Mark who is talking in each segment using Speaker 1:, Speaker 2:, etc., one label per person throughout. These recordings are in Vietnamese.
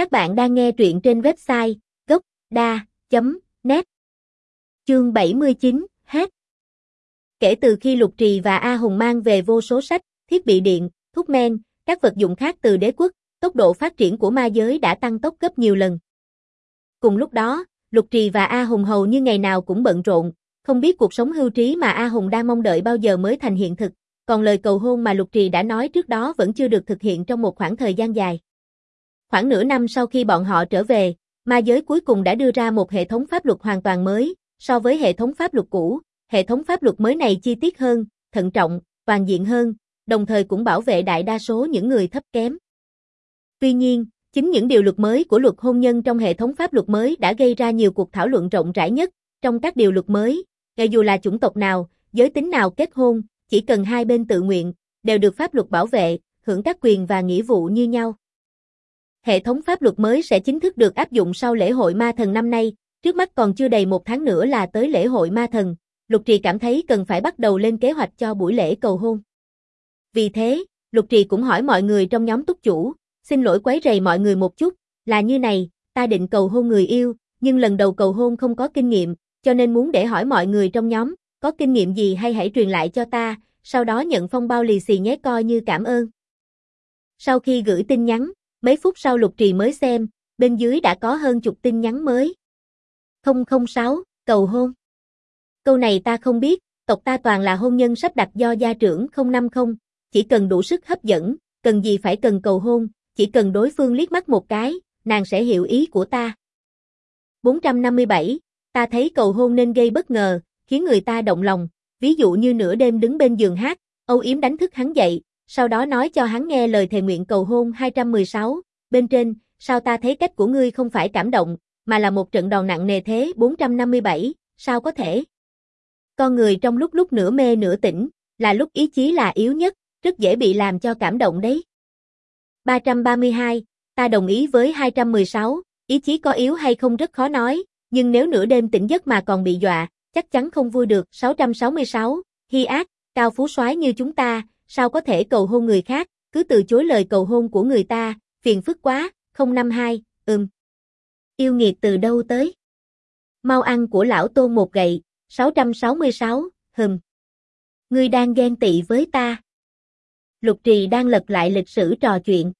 Speaker 1: Các bạn đang nghe truyện trên website gốc.da.net Chương 79, hết Kể từ khi Lục Trì và A Hùng mang về vô số sách, thiết bị điện, thuốc men, các vật dụng khác từ đế quốc, tốc độ phát triển của ma giới đã tăng tốc gấp nhiều lần. Cùng lúc đó, Lục Trì và A Hùng hầu như ngày nào cũng bận rộn, không biết cuộc sống hưu trí mà A Hùng đang mong đợi bao giờ mới thành hiện thực, còn lời cầu hôn mà Lục Trì đã nói trước đó vẫn chưa được thực hiện trong một khoảng thời gian dài. Khoảng nửa năm sau khi bọn họ trở về, ma giới cuối cùng đã đưa ra một hệ thống pháp luật hoàn toàn mới, so với hệ thống pháp luật cũ, hệ thống pháp luật mới này chi tiết hơn, thận trọng, toàn diện hơn, đồng thời cũng bảo vệ đại đa số những người thấp kém. Tuy nhiên, chính những điều luật mới của luật hôn nhân trong hệ thống pháp luật mới đã gây ra nhiều cuộc thảo luận rộng rãi nhất trong các điều luật mới, ngay dù là chủng tộc nào, giới tính nào kết hôn, chỉ cần hai bên tự nguyện, đều được pháp luật bảo vệ, hưởng các quyền và nghĩa vụ như nhau. Hệ thống pháp luật mới sẽ chính thức được áp dụng sau lễ hội ma thần năm nay, trước mắt còn chưa đầy một tháng nữa là tới lễ hội ma thần, Lục Trì cảm thấy cần phải bắt đầu lên kế hoạch cho buổi lễ cầu hôn. Vì thế, Lục Trì cũng hỏi mọi người trong nhóm túc chủ, xin lỗi quấy rầy mọi người một chút, là như này, ta định cầu hôn người yêu, nhưng lần đầu cầu hôn không có kinh nghiệm, cho nên muốn để hỏi mọi người trong nhóm, có kinh nghiệm gì hay hãy truyền lại cho ta, sau đó nhận phong bao lì xì nhé coi như cảm ơn. Sau khi gửi tin nhắn, mấy phút sau Lục Trì mới xem, bên dưới đã có hơn chục tin nhắn mới. 006, cầu hôn. Câu này ta không biết, tộc ta toàn là hôn nhân sắp đặt do gia trưởng 050, chỉ cần đủ sức hấp dẫn, cần gì phải cần cầu hôn, chỉ cần đối phương liếc mắt một cái, nàng sẽ hiểu ý của ta. 457, ta thấy cầu hôn nên gây bất ngờ, khiến người ta động lòng, ví dụ như nửa đêm đứng bên giường hát, âu yếm đánh thức hắn dậy, sau đó nói cho hắn nghe lời thề nguyện cầu hôn 216, bên trên, sao ta thấy cách của ngươi không phải cảm động, mà là một trận đòn nặng nề thế 457, sao có thể? Con người trong lúc lúc nửa mê nửa tỉnh, là lúc ý chí là yếu nhất, rất dễ bị làm cho cảm động đấy. 332, ta đồng ý với 216, ý chí có yếu hay không rất khó nói, nhưng nếu nửa đêm tỉnh giấc mà còn bị dọa, chắc chắn không vui được. 666, hi ác, cao phú soái như chúng ta, sao có thể cầu hôn người khác, cứ từ chối lời cầu hôn của người ta, phiền phức quá, 052, ừm. Yêu nghiệt từ đâu tới? Mau ăn của lão tôn một gậy, 666, hừm. Ngươi đang ghen tị với ta. Lục trì đang lật lại lịch sử trò chuyện.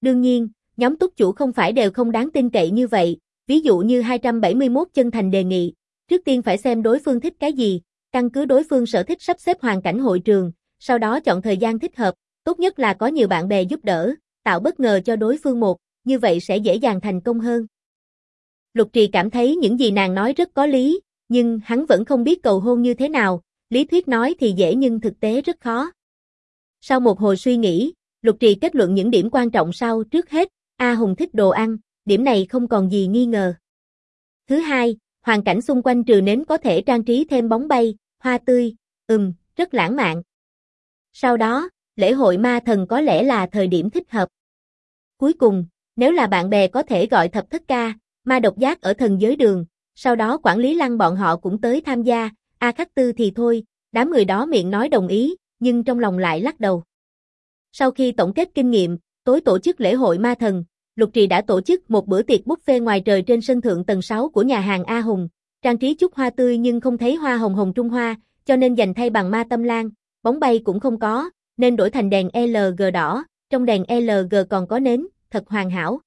Speaker 1: Đương nhiên, nhóm túc chủ không phải đều không đáng tin cậy như vậy, ví dụ như 271 chân thành đề nghị, trước tiên phải xem đối phương thích cái gì, căn cứ đối phương sở thích sắp xếp hoàn cảnh hội trường, sau đó chọn thời gian thích hợp, tốt nhất là có nhiều bạn bè giúp đỡ, tạo bất ngờ cho đối phương một, như vậy sẽ dễ dàng thành công hơn. Lục trì cảm thấy những gì nàng nói rất có lý, nhưng hắn vẫn không biết cầu hôn như thế nào, lý thuyết nói thì dễ nhưng thực tế rất khó. Sau một hồi suy nghĩ, Lục Trì kết luận những điểm quan trọng sau trước hết, A Hùng thích đồ ăn, điểm này không còn gì nghi ngờ. Thứ hai, hoàn cảnh xung quanh trừ nến có thể trang trí thêm bóng bay, hoa tươi, ừm, rất lãng mạn. Sau đó, lễ hội ma thần có lẽ là thời điểm thích hợp. Cuối cùng, nếu là bạn bè có thể gọi thập thất ca, ma độc giác ở thần giới đường, sau đó quản lý lăng bọn họ cũng tới tham gia, A Khắc Tư thì thôi, đám người đó miệng nói đồng ý, nhưng trong lòng lại lắc đầu. Sau khi tổng kết kinh nghiệm, tối tổ chức lễ hội ma thần, Lục Trì đã tổ chức một bữa tiệc buffet ngoài trời trên sân thượng tầng 6 của nhà hàng A Hùng, trang trí chút hoa tươi nhưng không thấy hoa hồng hồng trung hoa, cho nên dành thay bằng ma tâm lan, bóng bay cũng không có, nên đổi thành đèn LG đỏ, trong đèn LG còn có nến, thật hoàn hảo.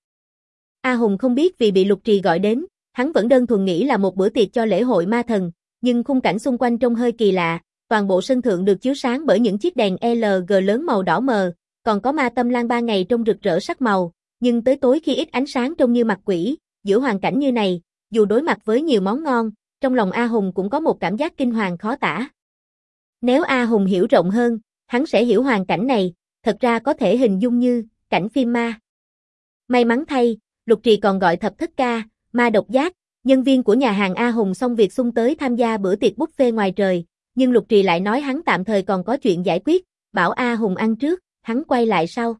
Speaker 1: A Hùng không biết vì bị Lục Trì gọi đến, hắn vẫn đơn thuần nghĩ là một bữa tiệc cho lễ hội ma thần, nhưng khung cảnh xung quanh trông hơi kỳ lạ, toàn bộ sân thượng được chiếu sáng bởi những chiếc đèn LG lớn màu đỏ mờ, còn có ma tâm lan ba ngày trông rực rỡ sắc màu, nhưng tới tối khi ít ánh sáng trông như mặt quỷ, giữa hoàn cảnh như này, dù đối mặt với nhiều món ngon, trong lòng A Hùng cũng có một cảm giác kinh hoàng khó tả. Nếu A Hùng hiểu rộng hơn, hắn sẽ hiểu hoàn cảnh này, thật ra có thể hình dung như cảnh phim ma. May mắn thay, Lục Trì còn gọi thập thất ca, ma độc giác, nhân viên của nhà hàng A Hùng xong việc xung tới tham gia bữa tiệc buffet ngoài trời, nhưng Lục Trì lại nói hắn tạm thời còn có chuyện giải quyết, bảo A Hùng ăn trước, hắn quay lại sau.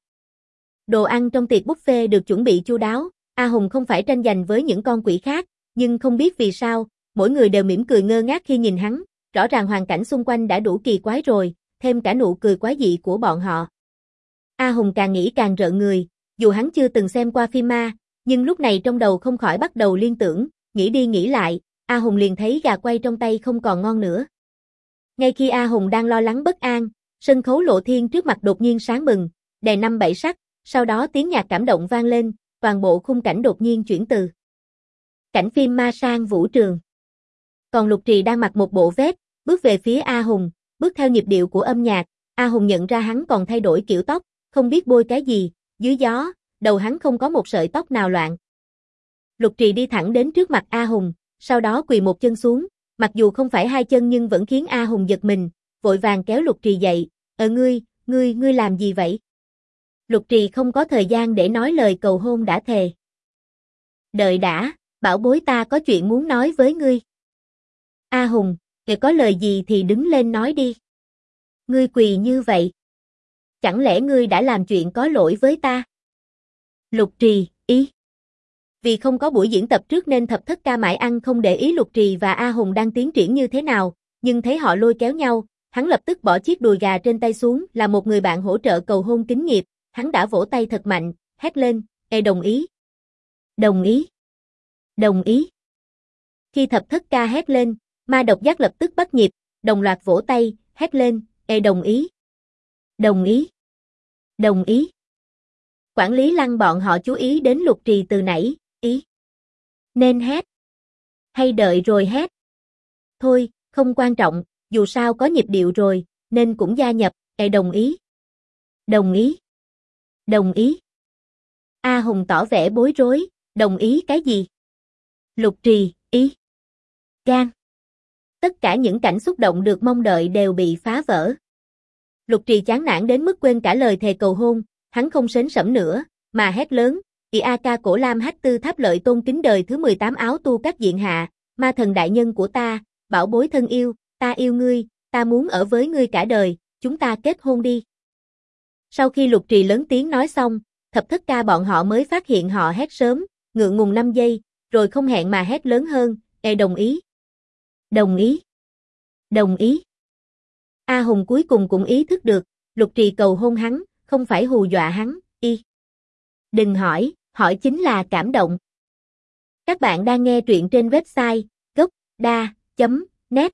Speaker 1: Đồ ăn trong tiệc buffet được chuẩn bị chu đáo, A Hùng không phải tranh giành với những con quỷ khác, nhưng không biết vì sao, mỗi người đều mỉm cười ngơ ngác khi nhìn hắn, rõ ràng hoàn cảnh xung quanh đã đủ kỳ quái rồi, thêm cả nụ cười quái dị của bọn họ. A Hùng càng nghĩ càng rợn người, dù hắn chưa từng xem qua phim ma, nhưng lúc này trong đầu không khỏi bắt đầu liên tưởng, nghĩ đi nghĩ lại, A Hùng liền thấy gà quay trong tay không còn ngon nữa. Ngay khi A Hùng đang lo lắng bất an, sân khấu lộ thiên trước mặt đột nhiên sáng bừng, đè năm bảy sắc, sau đó tiếng nhạc cảm động vang lên, toàn bộ khung cảnh đột nhiên chuyển từ. Cảnh phim ma sang vũ trường. Còn Lục Trì đang mặc một bộ vest, bước về phía A Hùng, bước theo nhịp điệu của âm nhạc, A Hùng nhận ra hắn còn thay đổi kiểu tóc, không biết bôi cái gì, dưới gió, đầu hắn không có một sợi tóc nào loạn. Lục Trì đi thẳng đến trước mặt A Hùng, sau đó quỳ một chân xuống, mặc dù không phải hai chân nhưng vẫn khiến A Hùng giật mình, vội vàng kéo Lục Trì dậy, "Ờ ngươi, ngươi, ngươi làm gì vậy?" Lục Trì không có thời gian để nói lời cầu hôn đã thề. "Đợi đã, bảo bối ta có chuyện muốn nói với ngươi." A Hùng, "Nếu có lời gì thì đứng lên nói đi." "Ngươi quỳ như vậy, chẳng lẽ ngươi đã làm chuyện có lỗi với ta?" Lục Trì, ý vì không có buổi diễn tập trước nên thập thất ca mãi ăn không để ý Lục Trì và A Hùng đang tiến triển như thế nào, nhưng thấy họ lôi kéo nhau, hắn lập tức bỏ chiếc đùi gà trên tay xuống là một người bạn hỗ trợ cầu hôn kính nghiệp, hắn đã vỗ tay thật mạnh, hét lên, e đồng ý. Đồng ý. Đồng ý. Khi thập thất ca hét lên, ma độc giác lập tức bắt nhịp, đồng loạt vỗ tay, hét lên, e đồng ý. Đồng ý. Đồng ý. Quản lý lăng bọn họ chú ý đến lục trì từ nãy, ý. Nên hét. Hay đợi rồi hét. Thôi, không quan trọng, dù sao có nhịp điệu rồi, nên cũng gia nhập, e đồng ý. Đồng ý. Đồng ý. A Hùng tỏ vẻ bối rối, đồng ý cái gì? Lục trì, ý. Gan. Tất cả những cảnh xúc động được mong đợi đều bị phá vỡ. Lục trì chán nản đến mức quên cả lời thề cầu hôn, hắn không sến sẩm nữa, mà hét lớn, thì A Ca cổ lam hách tư tháp lợi tôn kính đời thứ 18 áo tu các diện hạ, ma thần đại nhân của ta, bảo bối thân yêu, ta yêu ngươi, ta muốn ở với ngươi cả đời, chúng ta kết hôn đi. Sau khi lục trì lớn tiếng nói xong, thập thất ca bọn họ mới phát hiện họ hét sớm, ngượng ngùng 5 giây, rồi không hẹn mà hét lớn hơn, e đồng ý. Đồng ý. Đồng ý. A Hùng cuối cùng cũng ý thức được, lục trì cầu hôn hắn, không phải hù dọa hắn, y. Đừng hỏi, hỏi chính là cảm động. Các bạn đang nghe truyện trên website gocda.net